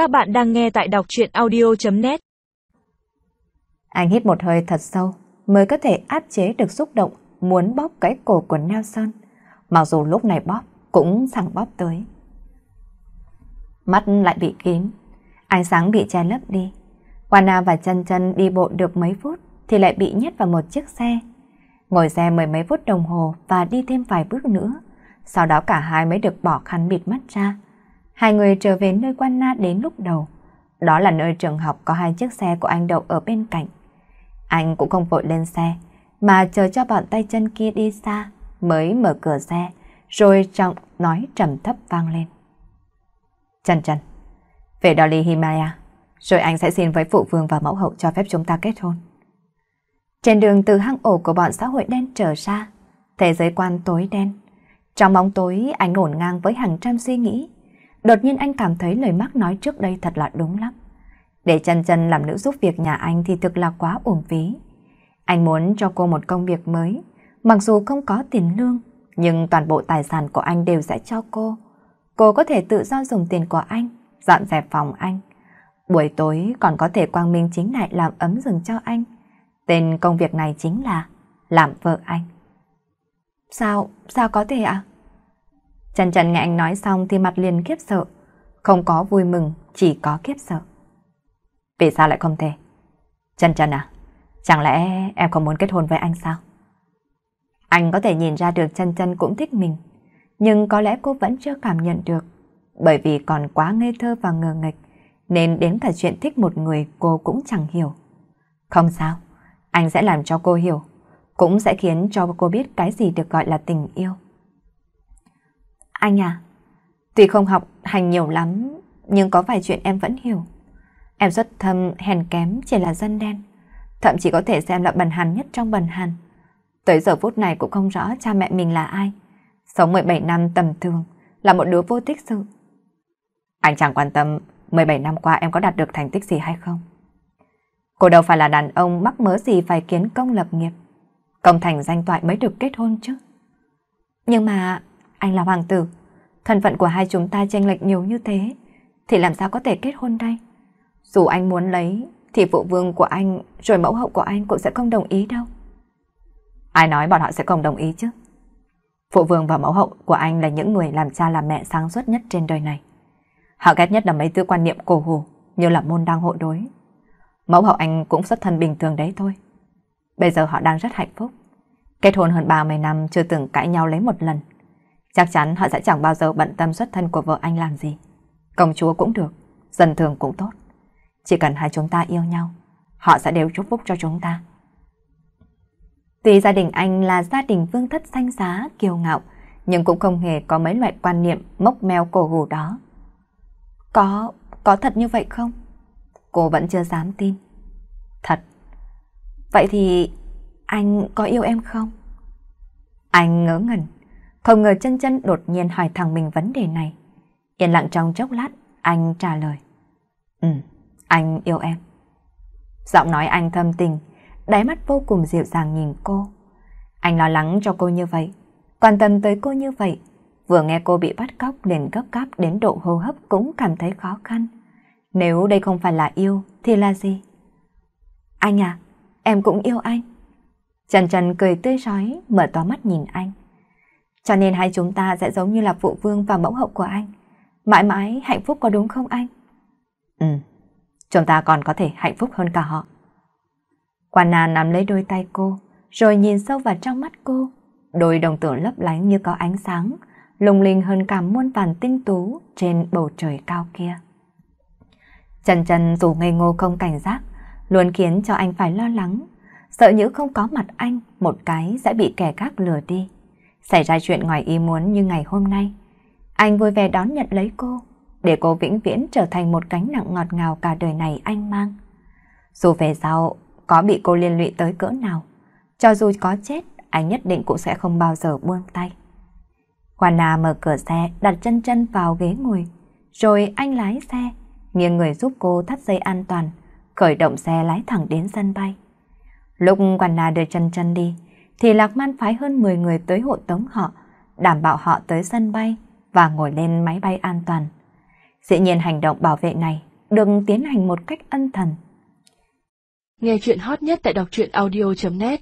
Các bạn đang nghe tại đọc chuyện audio.net Anh hít một hơi thật sâu mới có thể áp chế được xúc động muốn bóp cái cổ của Nelson. Mặc dù lúc này bóp cũng chẳng bóp tới. Mắt lại bị kín, ánh sáng bị che lấp đi. Wana và chân chân đi bộ được mấy phút thì lại bị nhét vào một chiếc xe. Ngồi xe mười mấy phút đồng hồ và đi thêm vài bước nữa. Sau đó cả hai mới được bỏ khăn bịt mắt ra. Hai người trở về nơi quan na đến lúc đầu. Đó là nơi trường học có hai chiếc xe của anh đậu ở bên cạnh. Anh cũng không vội lên xe, mà chờ cho bọn tay chân kia đi xa, mới mở cửa xe, rồi trọng nói trầm thấp vang lên. Trần Trần, về Dolly Himalaya, rồi anh sẽ xin với phụ vương và mẫu hậu cho phép chúng ta kết hôn. Trên đường từ hang ổ của bọn xã hội đen trở ra, thế giới quan tối đen. Trong bóng tối anh ngổn ngang với hàng trăm suy nghĩ. Đột nhiên anh cảm thấy lời Mark nói trước đây thật là đúng lắm. Để chân chân làm nữ giúp việc nhà anh thì thực là quá uổng phí. Anh muốn cho cô một công việc mới, mặc dù không có tiền lương, nhưng toàn bộ tài sản của anh đều sẽ cho cô. Cô có thể tự do dùng tiền của anh, dọn dẹp phòng anh. Buổi tối còn có thể quang minh chính đại làm ấm rừng cho anh. Tên công việc này chính là làm vợ anh. Sao, sao có thể ạ? À? Trần Trần nghe anh nói xong thì mặt liền kiếp sợ. Không có vui mừng, chỉ có kiếp sợ. Vì sao lại không thể? Trần Trần à, chẳng lẽ em không muốn kết hôn với anh sao? Anh có thể nhìn ra được Trần Trần cũng thích mình, nhưng có lẽ cô vẫn chưa cảm nhận được, bởi vì còn quá ngây thơ và ngờ nghịch, nên đến cả chuyện thích một người cô cũng chẳng hiểu. Không sao, anh sẽ làm cho cô hiểu, cũng sẽ khiến cho cô biết cái gì được gọi là tình yêu. Anh à, tuy không học hành nhiều lắm, nhưng có vài chuyện em vẫn hiểu. Em xuất thâm hèn kém chỉ là dân đen, thậm chí có thể xem là bần hàn nhất trong bần hàn. Tới giờ phút này cũng không rõ cha mẹ mình là ai. Sống 17 năm tầm thường, là một đứa vô tích sự. Anh chẳng quan tâm 17 năm qua em có đạt được thành tích gì hay không. Cô đâu phải là đàn ông mắc mớ gì phải kiến công lập nghiệp. Công thành danh toại mới được kết hôn chứ. Nhưng mà anh là hoàng tử, thân phận của hai chúng ta chênh lệch nhiều như thế, thì làm sao có thể kết hôn đây? Dù anh muốn lấy, thì phụ vương của anh rồi mẫu hậu của anh cũng sẽ không đồng ý đâu. Ai nói bọn họ sẽ không đồng ý chứ? Phụ vương và mẫu hậu của anh là những người làm cha làm mẹ sáng suốt nhất trên đời này. Họ ghét nhất là mấy tư quan niệm cổ hủ như là môn đăng hộ đối. Mẫu hậu anh cũng xuất thân bình thường đấy thôi. Bây giờ họ đang rất hạnh phúc. Kết hôn hơn 30 năm chưa từng cãi nhau lấy một lần. Chắc chắn họ sẽ chẳng bao giờ bận tâm xuất thân của vợ anh làm gì. Công chúa cũng được, dân thường cũng tốt. Chỉ cần hai chúng ta yêu nhau, họ sẽ đều chúc phúc cho chúng ta. Tuy gia đình anh là gia đình vương thất xanh giá, kiêu ngạo, nhưng cũng không hề có mấy loại quan niệm mốc meo cổ hủ đó. Có, có thật như vậy không? Cô vẫn chưa dám tin. Thật. Vậy thì anh có yêu em không? Anh ngớ ngẩn, không ngờ chân chân đột nhiên hỏi thằng mình vấn đề này. Yên lặng trong chốc lát, anh trả lời. Ừ, anh yêu em. Giọng nói anh thâm tình, đáy mắt vô cùng dịu dàng nhìn cô. Anh lo lắng cho cô như vậy, quan tâm tới cô như vậy. Vừa nghe cô bị bắt cóc liền gấp gáp đến độ hô hấp cũng cảm thấy khó khăn. Nếu đây không phải là yêu, thì là gì? Anh à, em cũng yêu anh. Trần Trần cười tươi rói, mở to mắt nhìn anh. Cho nên hai chúng ta sẽ giống như là phụ vương và mẫu hậu của anh. Mãi mãi hạnh phúc có đúng không anh? Ừ, chúng ta còn có thể hạnh phúc hơn cả họ. Quan Nà nắm lấy đôi tay cô, rồi nhìn sâu vào trong mắt cô. Đôi đồng tử lấp lánh như có ánh sáng, lung linh hơn cả muôn vàn tinh tú trên bầu trời cao kia. Trần Trần dù ngây ngô không cảnh giác, luôn khiến cho anh phải lo lắng, sợ như không có mặt anh, một cái sẽ bị kẻ khác lừa đi. Xảy ra chuyện ngoài ý muốn như ngày hôm nay, anh vui vẻ đón nhận lấy cô, để cô vĩnh viễn trở thành một cánh nặng ngọt ngào cả đời này anh mang. Dù về sau có bị cô liên lụy tới cỡ nào, cho dù có chết, anh nhất định cũng sẽ không bao giờ buông tay. Juana mở cửa xe, đặt chân chân vào ghế ngồi, rồi anh lái xe, nghiêng người giúp cô thắt dây an toàn, khởi động xe lái thẳng đến sân bay. Lúc Juana đưa chân chân đi, thì Lạc Man phái hơn 10 người tới hộ tống họ, đảm bảo họ tới sân bay và ngồi lên máy bay an toàn. Dĩ nhiên hành động bảo vệ này được tiến hành một cách ân thần. Nghe chuyện hot nhất tại đọc truyện audio.net